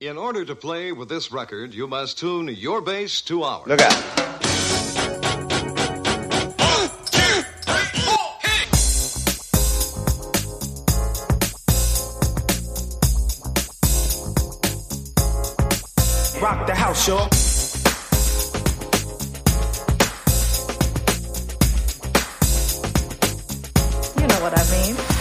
In order to play with this record, you must tune your bass to ours. Look out. Rock the house, y'all. You know what I mean.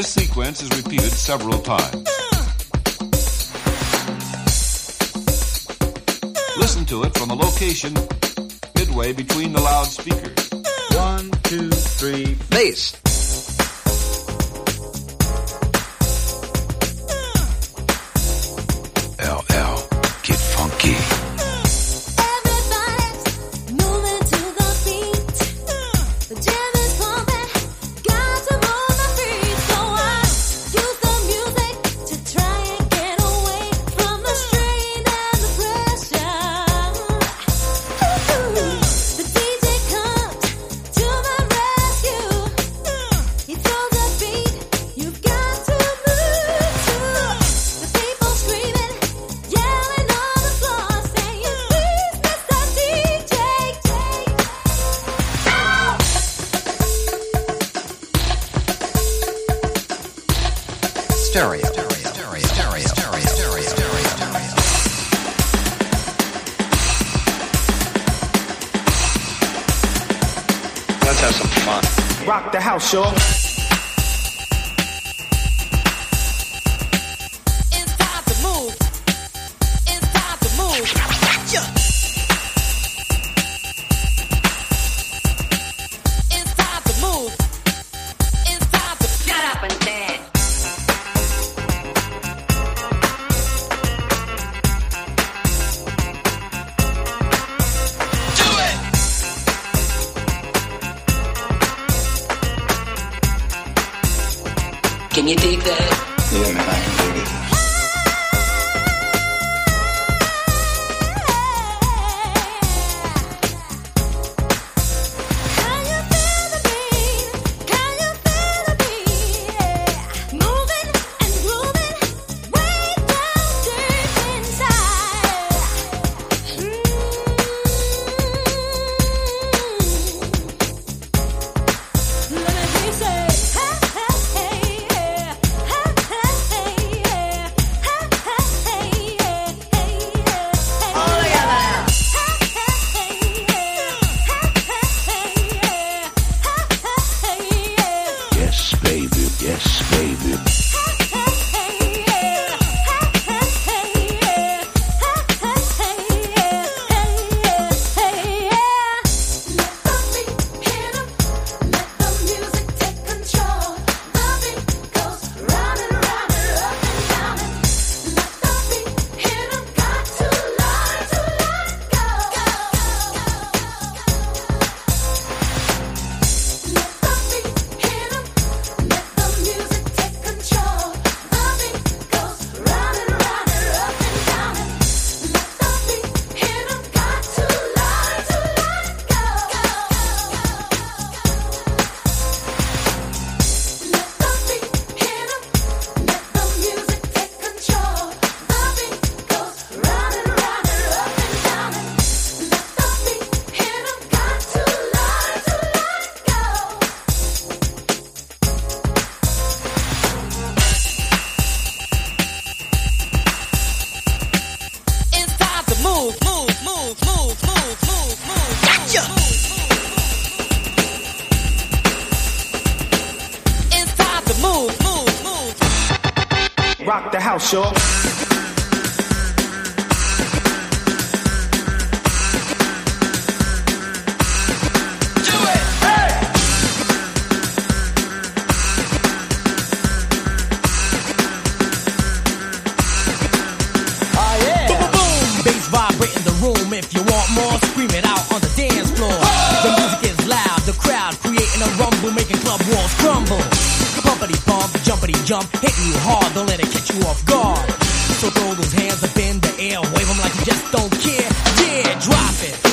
This sequence is repeated several times. Listen to it from a location midway between the loudspeakers. One, two, three, bass. Stereo. Stereo. Stereo. Stereo. Stereo. Stereo. Let's have some fun. Rock the house, y'all. Can you dig that? Yeah, man, move, move, move. Rock the house, y'all. if you want more, scream it out on the dance floor. The music is loud, the crowd creating a rumble, making club walls crumble. Bumpity bump, jumpity jump, hitting you hard, don't let it catch you off guard. So throw those hands up in the air, wave them like you just don't care. Yeah, drop it.